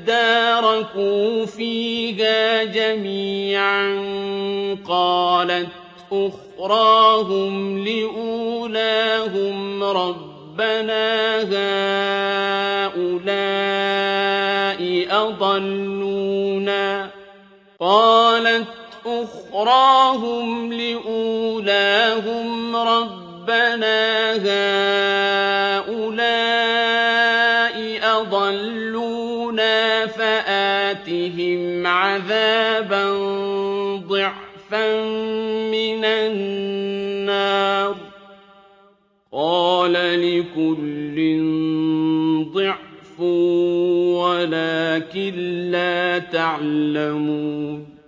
اداركوا فيها جميعا قالت أخراهم لأولاهم ربنا هؤلاء أضلونا. قالت أخراهم لأولاهم ربنا هؤلاء أضلونا فآتهم عذابا ضعفا من النار. قال لكل ضعف ولكن لا تعلمون.